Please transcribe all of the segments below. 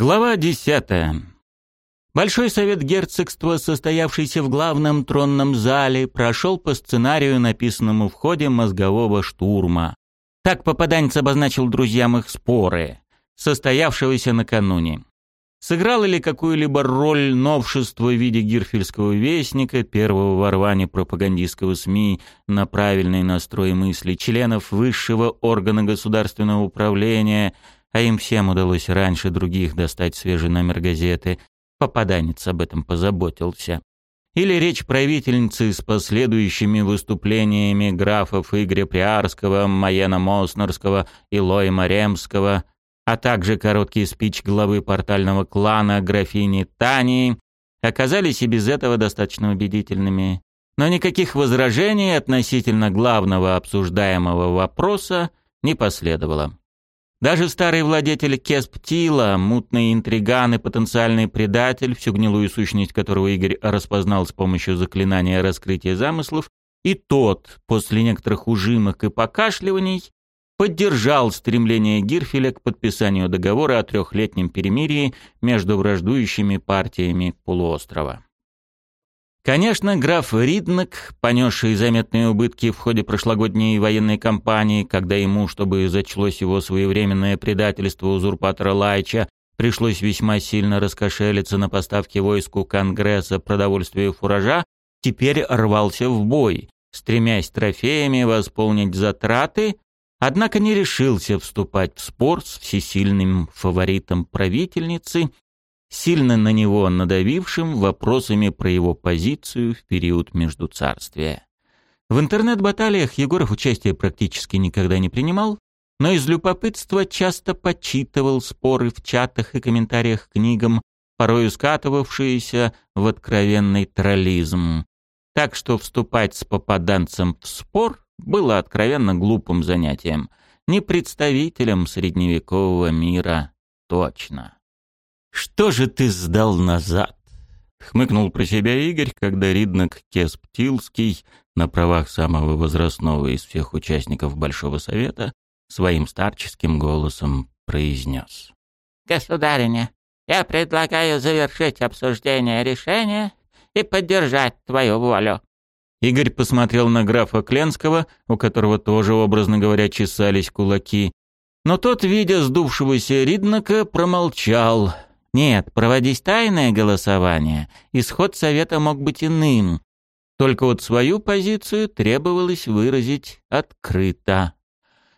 Глава десятая. Большой совет герцогства, состоявшийся в главном тронном зале, прошел по сценарию, написанному в ходе мозгового штурма. Так попаданец обозначил друзьям их споры, состоявшегося накануне. Сыграло ли какую-либо роль новшество в виде гирфельского вестника, первого ворвания пропагандистского СМИ на правильный настрой мысли членов высшего органа государственного управления – а им всем удалось раньше других достать свежий номер газеты. Попаданец об этом позаботился. Или речь правительницы с последующими выступлениями графов Игоря Приарского, Маена Моснерского и Лоя Маремского, а также короткий спич главы портального клана графини Тании, оказались и без этого достаточно убедительными. Но никаких возражений относительно главного обсуждаемого вопроса не последовало. Даже старый владетель Кесптила, мутный интриган и потенциальный предатель, всю гнилую сущность которого Игорь распознал с помощью заклинания раскрытия замыслов, и тот, после некоторых ужимок и покашливаний, поддержал стремление Гирфеля к подписанию договора о трехлетнем перемирии между враждующими партиями полуострова. Конечно, граф Риднак, понесший заметные убытки в ходе прошлогодней военной кампании, когда ему, чтобы зачлось его своевременное предательство узурпатора Лайча, пришлось весьма сильно раскошелиться на поставки войску Конгресса продовольствия и фуража, теперь рвался в бой, стремясь трофеями восполнить затраты, однако не решился вступать в спор с всесильным фаворитом правительницы сильно на него надавившим вопросами про его позицию в период междуцарствия. В интернет-баталиях Егоров участие практически никогда не принимал, но из любопытства часто почитывал споры в чатах и комментариях к книгам, порою скатывавшиеся в откровенный троллизм. Так что вступать с попаданцем в спор было откровенно глупым занятием, не представителем средневекового мира точно. «Что же ты сдал назад?» — хмыкнул про себя Игорь, когда Риднак Кесптилский на правах самого возрастного из всех участников Большого Совета своим старческим голосом произнес. «Государиня, я предлагаю завершить обсуждение решения и поддержать твою волю». Игорь посмотрел на графа Кленского, у которого тоже, образно говоря, чесались кулаки. Но тот, видя сдувшегося Риднака, промолчал — нет, проводить тайное голосование, исход совета мог быть иным. Только вот свою позицию требовалось выразить открыто.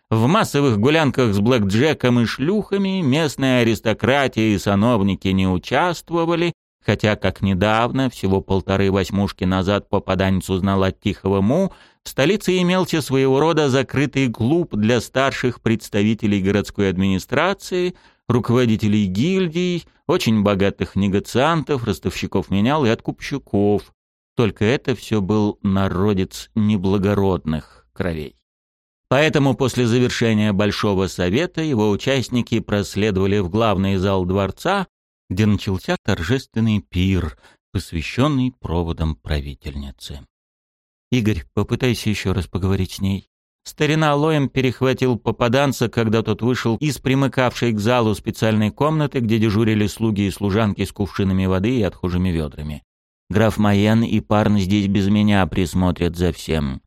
В массовых гулянках с блэкджеком и шлюхами местная аристократия и сановники не участвовали, хотя, как недавно, всего полторы восьмушки назад попаданец узнал от Тихого Му, в столице имелся своего рода закрытый клуб для старших представителей городской администрации, руководителей гильдий, очень богатых негациантов, ростовщиков менял и откупщиков. Только это все был народец неблагородных кровей. Поэтому после завершения Большого Совета его участники проследовали в главный зал дворца, где начался торжественный пир, посвященный проводам правительницы. «Игорь, попытайся еще раз поговорить с ней», Старина Лоем перехватил попаданца, когда тот вышел из примыкавшей к залу специальной комнаты, где дежурили слуги и служанки с кувшинами воды и отхожими ведрами. Граф Майен и Парн здесь без меня присмотрят за всем.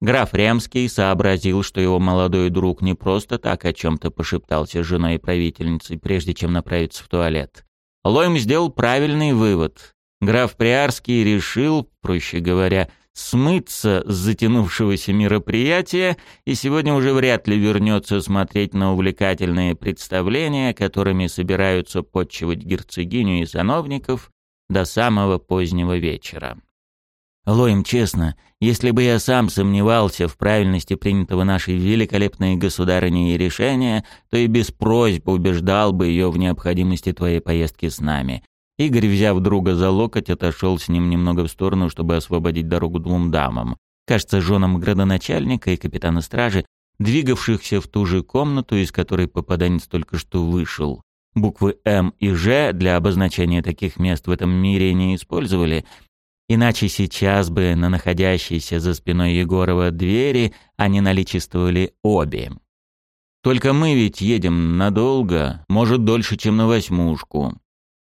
Граф Ремский сообразил, что его молодой друг не просто так о чем-то пошептался с женой и правительницей, прежде чем направиться в туалет. Лоем сделал правильный вывод. Граф Приарский решил, проще говоря, смыться с затянувшегося мероприятия и сегодня уже вряд ли вернется смотреть на увлекательные представления, которыми собираются подчивать герцогиню и сановников до самого позднего вечера. Лоем честно, если бы я сам сомневался в правильности принятого нашей великолепной государыней решения, то и без просьб убеждал бы ее в необходимости твоей поездки с нами. Игорь, взяв друга за локоть, отошел с ним немного в сторону, чтобы освободить дорогу двум дамам. Кажется, женам градоначальника и капитана стражи, двигавшихся в ту же комнату, из которой попаданец только что вышел. Буквы «М» и «Ж» для обозначения таких мест в этом мире не использовали, иначе сейчас бы на находящейся за спиной Егорова двери они наличествовали обе. Только мы ведь едем надолго, может, дольше, чем на восьмушку.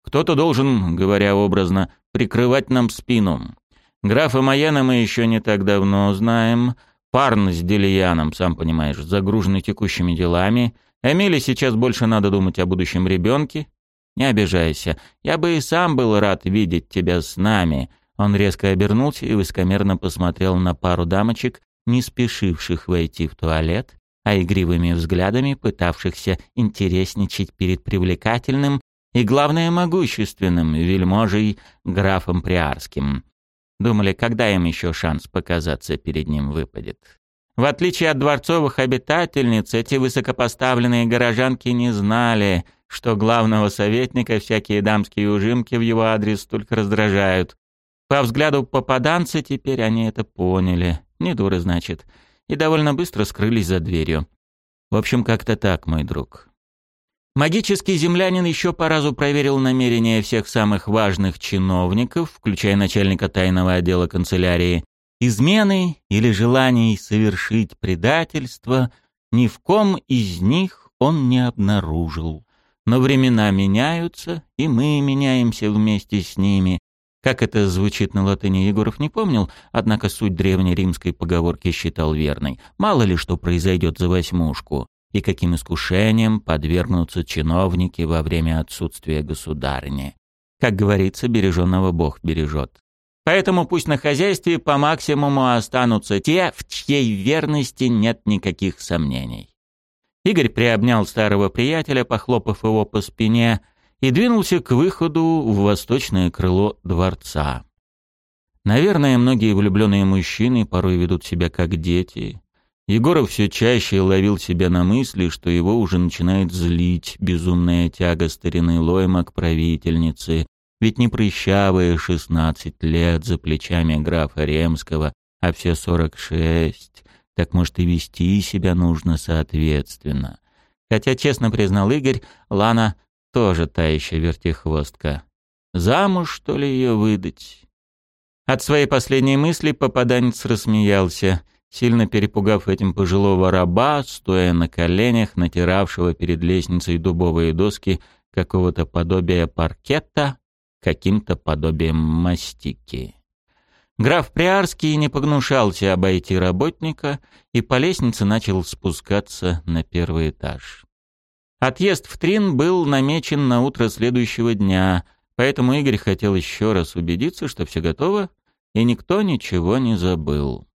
Кто-то должен, говоря образно, прикрывать нам спину. Графа Майена мы еще не так давно знаем. Парн с Делияном, сам понимаешь, загружены текущими делами. Эмиле сейчас больше надо думать о будущем ребенке. Не обижайся, я бы и сам был рад видеть тебя с нами. Он резко обернулся и высокомерно посмотрел на пару дамочек, не спешивших войти в туалет, а игривыми взглядами пытавшихся интересничать перед привлекательным и, главное, могущественным вельможей графом Приарским. Думали, когда им еще шанс показаться перед ним выпадет. В отличие от дворцовых обитательниц, эти высокопоставленные горожанки не знали, что главного советника всякие дамские ужимки в его адрес только раздражают. По взгляду попаданца теперь они это поняли. Не дуры, значит. И довольно быстро скрылись за дверью. В общем, как-то так, мой друг. Магический землянин еще по разу проверил намерения всех самых важных чиновников, включая начальника тайного отдела канцелярии. Измены или желаний совершить предательство ни в ком из них он не обнаружил. Но времена меняются, и мы меняемся вместе с ними. Как это звучит на латыни, Егоров не помнил, однако суть древней римской поговорки считал верной. Мало ли что произойдет за восьмушку и каким искушением подвергнутся чиновники во время отсутствия государни. Как говорится, береженного Бог бережет. Поэтому пусть на хозяйстве по максимуму останутся те, в чьей верности нет никаких сомнений. Игорь приобнял старого приятеля, похлопав его по спине, и двинулся к выходу в восточное крыло дворца. Наверное, многие влюбленные мужчины порой ведут себя как дети, Егоров все чаще ловил себя на мысли, что его уже начинает злить безумная тяга старины Лойма к правительнице, ведь не прыщавые шестнадцать лет за плечами графа Ремского, а все сорок шесть, так может и вести себя нужно соответственно. Хотя, честно признал Игорь, Лана тоже та еще вертихвостка. Замуж, что ли, ее выдать? От своей последней мысли попаданец рассмеялся — сильно перепугав этим пожилого раба, стоя на коленях, натиравшего перед лестницей дубовые доски какого-то подобия паркета, каким-то подобием мастики. Граф Приарский не погнушался обойти работника и по лестнице начал спускаться на первый этаж. Отъезд в Трин был намечен на утро следующего дня, поэтому Игорь хотел еще раз убедиться, что все готово, и никто ничего не забыл.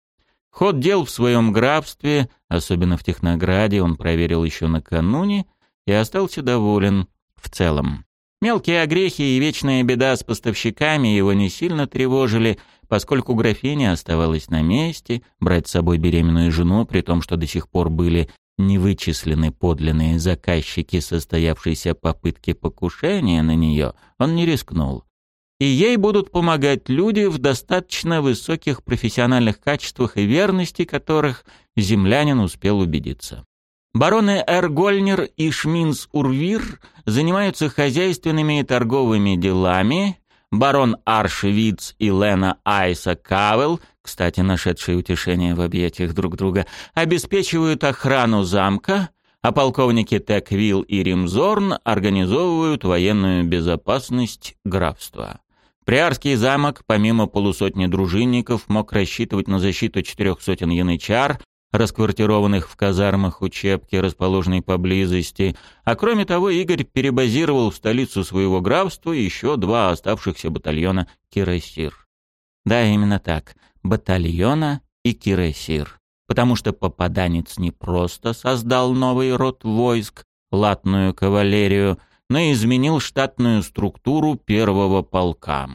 Ход дел в своем графстве, особенно в Технограде, он проверил еще накануне и остался доволен в целом. Мелкие огрехи и вечная беда с поставщиками его не сильно тревожили, поскольку графиня оставалась на месте, брать с собой беременную жену, при том, что до сих пор были не вычислены подлинные заказчики состоявшейся попытки покушения на нее, он не рискнул и ей будут помогать люди в достаточно высоких профессиональных качествах и верности которых землянин успел убедиться. Бароны Эргольнер и Шминс Урвир занимаются хозяйственными и торговыми делами, барон Аршевиц и Лена Айса Кавел, кстати, нашедшие утешение в объятиях друг друга, обеспечивают охрану замка, а полковники Теквилл и Римзорн организовывают военную безопасность графства. Приарский замок, помимо полусотни дружинников, мог рассчитывать на защиту четырех сотен янычар, расквартированных в казармах учебки, расположенной поблизости, а кроме того Игорь перебазировал в столицу своего графства еще два оставшихся батальона кирасир. Да, именно так, батальона и кирасир. Потому что попаданец не просто создал новый род войск, латную кавалерию — но и изменил штатную структуру первого полка.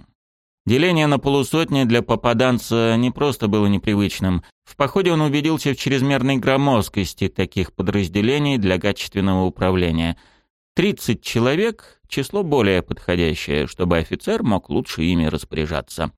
Деление на полусотни для попаданца не просто было непривычным. В походе он убедился в чрезмерной громоздкости таких подразделений для качественного управления. 30 человек — число более подходящее, чтобы офицер мог лучше ими распоряжаться.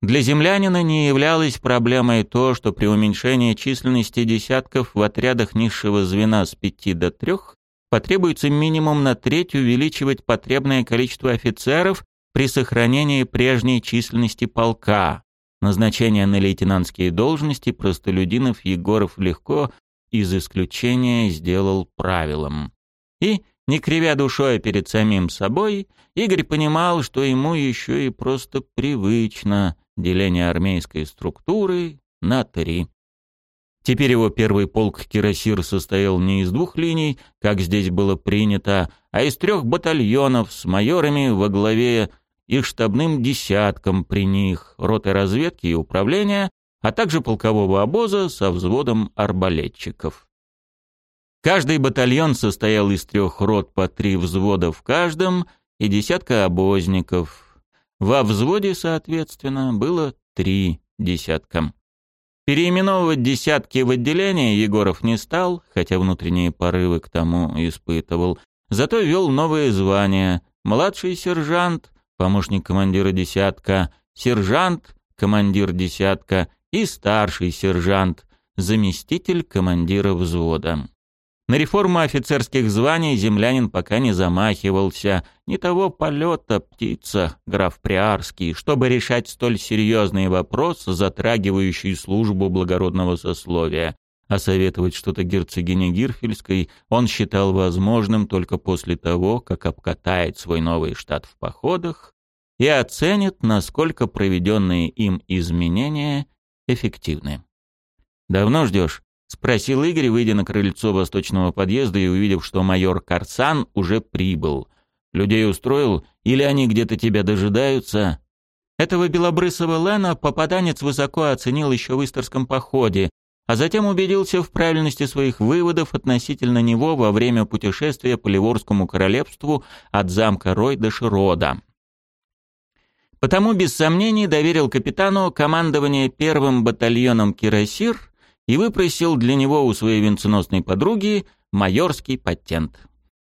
Для землянина не являлось проблемой то, что при уменьшении численности десятков в отрядах низшего звена с пяти до трех потребуется минимум на треть увеличивать потребное количество офицеров при сохранении прежней численности полка. Назначение на лейтенантские должности простолюдинов Егоров легко, из исключения сделал правилом. И, не кривя душой перед самим собой, Игорь понимал, что ему еще и просто привычно деление армейской структуры на три. Теперь его первый полк кирасир состоял не из двух линий, как здесь было принято, а из трех батальонов с майорами во главе и штабным десятком при них, роты разведки и управления, а также полкового обоза со взводом арбалетчиков. Каждый батальон состоял из трех рот по три взвода в каждом и десятка обозников. Во взводе, соответственно, было три десятка. Переименовывать десятки в отделение Егоров не стал, хотя внутренние порывы к тому испытывал. Зато вел новые звания. Младший сержант, помощник командира десятка, сержант, командир десятка и старший сержант, заместитель командира взвода. На реформу офицерских званий землянин пока не замахивался. Не того полета птица, граф Приарский, чтобы решать столь серьезный вопрос, затрагивающий службу благородного сословия. А советовать что-то герцогине Гирфельской он считал возможным только после того, как обкатает свой новый штат в походах и оценит, насколько проведенные им изменения эффективны. «Давно ждешь?» — спросил Игорь, выйдя на крыльцо восточного подъезда и увидев, что майор Карсан уже прибыл. «Людей устроил? Или они где-то тебя дожидаются?» Этого белобрысого Лена попаданец высоко оценил еще в Истерском походе, а затем убедился в правильности своих выводов относительно него во время путешествия по Ливорскому королевству от замка Рой до Широда. Потому без сомнений доверил капитану командование первым батальоном «Кирасир», и выпросил для него у своей венценосной подруги майорский патент.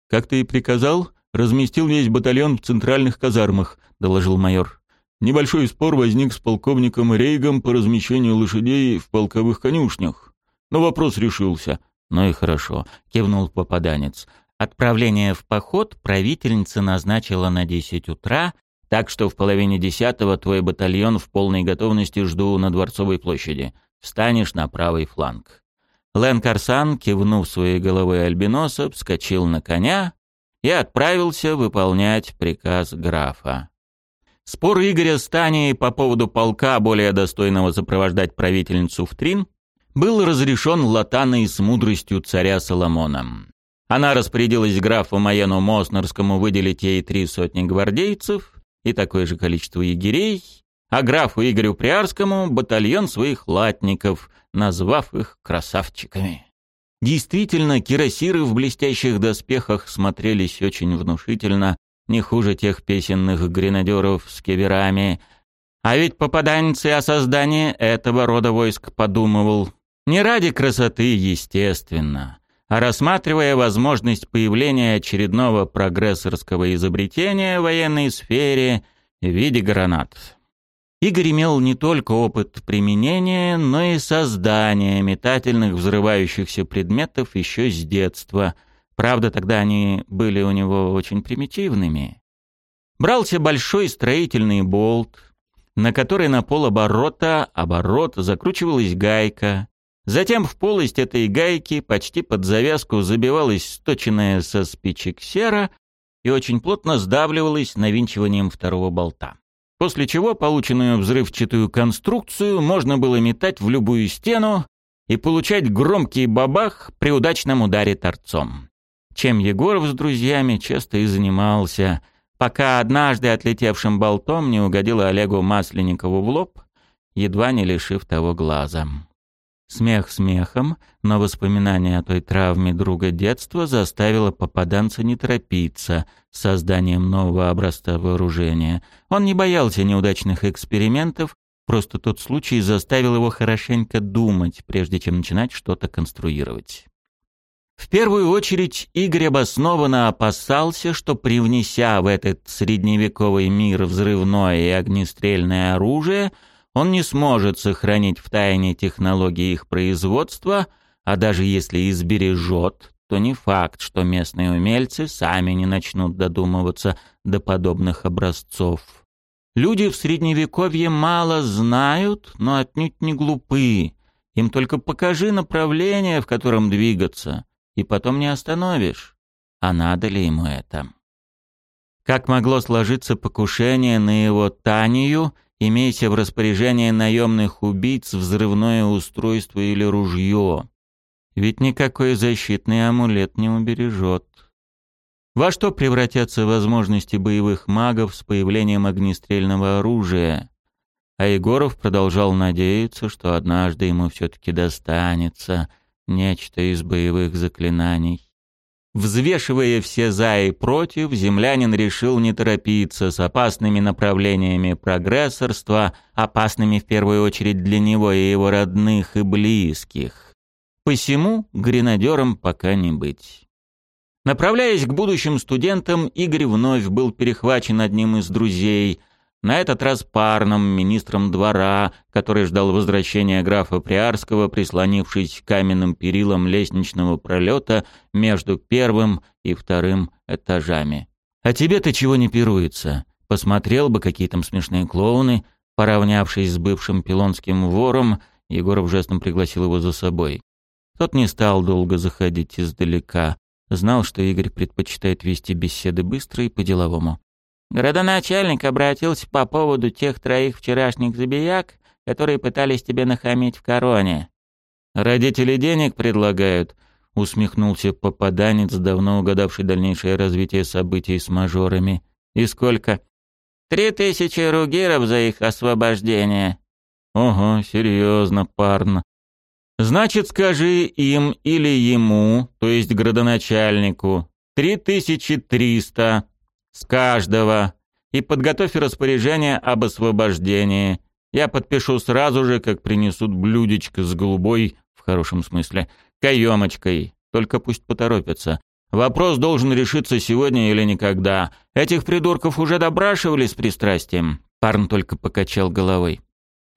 «Как ты и приказал, разместил весь батальон в центральных казармах», — доложил майор. «Небольшой спор возник с полковником Рейгом по размещению лошадей в полковых конюшнях. Но вопрос решился». «Ну и хорошо», — кивнул попаданец. Отправление в поход правительница назначила на десять утра, так что в половине десятого твой батальон в полной готовности жду на Дворцовой площади встанешь на правый фланг». Лен Карсан, кивнув своей головой альбиноса, вскочил на коня и отправился выполнять приказ графа. Спор Игоря с Таней по поводу полка, более достойного сопровождать правительницу в Трин, был разрешен Латаной с мудростью царя Соломона. Она распорядилась графу Маену Моснерскому выделить ей три сотни гвардейцев и такое же количество егерей, а графу Игорю Приарскому батальон своих латников, назвав их красавчиками. Действительно, кирасиры в блестящих доспехах смотрелись очень внушительно, не хуже тех песенных гренадеров с кеверами. А ведь попаданцы о создании этого рода войск подумывал. Не ради красоты, естественно, а рассматривая возможность появления очередного прогрессорского изобретения в военной сфере в виде гранат. Игорь имел не только опыт применения, но и создания метательных взрывающихся предметов еще с детства. Правда, тогда они были у него очень примитивными. Брался большой строительный болт, на который на полоборота оборот закручивалась гайка. Затем в полость этой гайки почти под завязку забивалась сточенная со спичек сера и очень плотно сдавливалась навинчиванием второго болта после чего полученную взрывчатую конструкцию можно было метать в любую стену и получать громкий бабах при удачном ударе торцом. Чем Егоров с друзьями часто и занимался, пока однажды отлетевшим болтом не угодило Олегу Масленникову в лоб, едва не лишив того глаза. Смех смехом, но воспоминание о той травме друга детства заставило попаданца не торопиться с созданием нового образца вооружения. Он не боялся неудачных экспериментов, просто тот случай заставил его хорошенько думать, прежде чем начинать что-то конструировать. В первую очередь Игорь обоснованно опасался, что привнеся в этот средневековый мир взрывное и огнестрельное оружие – он не сможет сохранить в тайне технологии их производства, а даже если и сбережет, то не факт, что местные умельцы сами не начнут додумываться до подобных образцов. Люди в Средневековье мало знают, но отнюдь не глупы, Им только покажи направление, в котором двигаться, и потом не остановишь. А надо ли ему это? Как могло сложиться покушение на его Танию, имея в распоряжении наемных убийц взрывное устройство или ружье? Ведь никакой защитный амулет не убережет. Во что превратятся возможности боевых магов с появлением огнестрельного оружия? А Егоров продолжал надеяться, что однажды ему все-таки достанется нечто из боевых заклинаний. Взвешивая все «за» и «против», землянин решил не торопиться с опасными направлениями прогрессорства, опасными в первую очередь для него и его родных и близких. Посему гренадером пока не быть. Направляясь к будущим студентам, Игорь вновь был перехвачен одним из друзей, на этот раз парным министром двора, который ждал возвращения графа Приарского, прислонившись к каменным перилам лестничного пролета между первым и вторым этажами. «А тебе-то чего не пируется? Посмотрел бы, какие там смешные клоуны». Поравнявшись с бывшим пилонским вором, Егоров жестом пригласил его за собой. Тот не стал долго заходить издалека. Знал, что Игорь предпочитает вести беседы быстро и по-деловому. Городоначальник обратился по поводу тех троих вчерашних забияк, которые пытались тебе нахамить в короне. «Родители денег предлагают», — усмехнулся попаданец, давно угадавший дальнейшее развитие событий с мажорами. «И сколько?» «Три тысячи ругиров за их освобождение». «Ого, серьезно, парн. Значит, скажи им или ему, то есть градоначальнику, три тысячи триста с каждого и подготовь распоряжение об освобождении. Я подпишу сразу же, как принесут блюдечко с голубой, в хорошем смысле, каемочкой. Только пусть поторопятся. Вопрос должен решиться сегодня или никогда. Этих придурков уже допрашивали с пристрастием. Парн только покачал головой.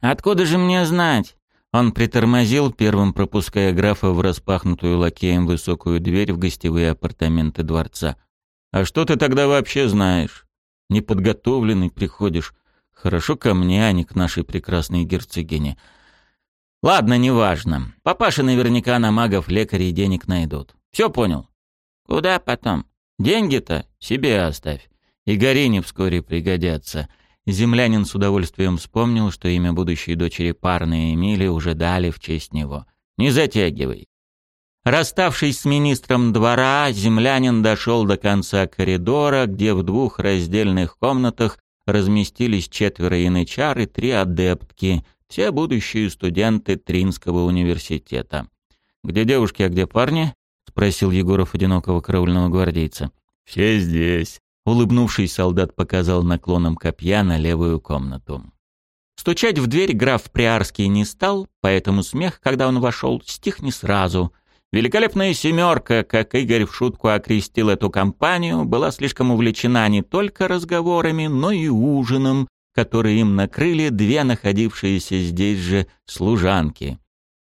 «Откуда же мне знать? Он притормозил, первым пропуская графа в распахнутую лакеем высокую дверь в гостевые апартаменты дворца. «А что ты тогда вообще знаешь? Неподготовленный приходишь. Хорошо ко мне, а не к нашей прекрасной герцогине. Ладно, неважно. Папаша наверняка на магов, лекарей денег найдут. Все понял? Куда потом? Деньги-то себе оставь. И Горине вскоре пригодятся. Землянин с удовольствием вспомнил, что имя будущей дочери парной Эмили уже дали в честь него. «Не затягивай». Расставшись с министром двора, землянин дошел до конца коридора, где в двух раздельных комнатах разместились четверо янычар и три адептки, все будущие студенты Тринского университета. «Где девушки, а где парни?» — спросил Егоров одинокого караульного гвардейца. «Все здесь», Улыбнувшись, солдат показал наклоном копья на левую комнату. Стучать в дверь граф Приарский не стал, поэтому смех, когда он вошел, стих не сразу. Великолепная семерка, как Игорь в шутку окрестил эту компанию, была слишком увлечена не только разговорами, но и ужином, который им накрыли две находившиеся здесь же служанки.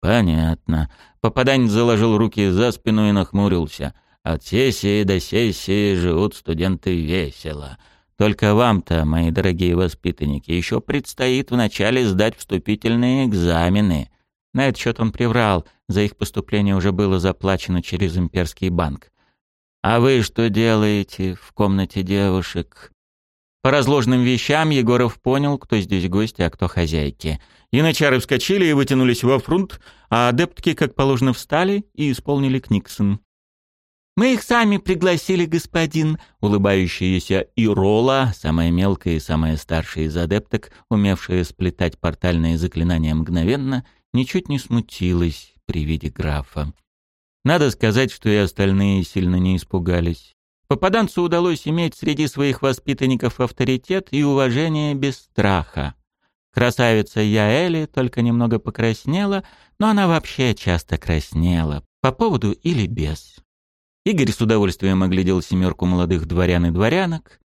Понятно. Попаданец заложил руки за спину и нахмурился — от сессии до сессии живут студенты весело. Только вам-то, мои дорогие воспитанники, еще предстоит вначале сдать вступительные экзамены. На этот счет он приврал, за их поступление уже было заплачено через имперский банк. А вы что делаете в комнате девушек? По разложенным вещам Егоров понял, кто здесь гости, а кто хозяйки. Иначары вскочили и вытянулись во фрунт, а адептки, как положено, встали и исполнили Книксон. «Мы их сами пригласили, господин», — улыбающаяся Ирола, самая мелкая и самая старшая из адепток, умевшая сплетать портальные заклинания мгновенно, ничуть не смутилась при виде графа. Надо сказать, что и остальные сильно не испугались. Попаданцу удалось иметь среди своих воспитанников авторитет и уважение без страха. Красавица Яэли только немного покраснела, но она вообще часто краснела, по поводу или без. Игорь с удовольствием оглядел семерку молодых дворян и дворянок.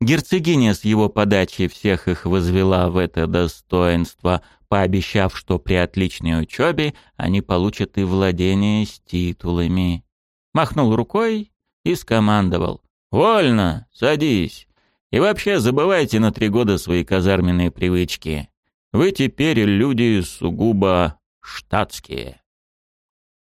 Герцогиня с его подачи всех их возвела в это достоинство, пообещав, что при отличной учебе они получат и владение с титулами. Махнул рукой и скомандовал. «Вольно! Садись! И вообще забывайте на три года свои казарменные привычки. Вы теперь люди сугубо штатские.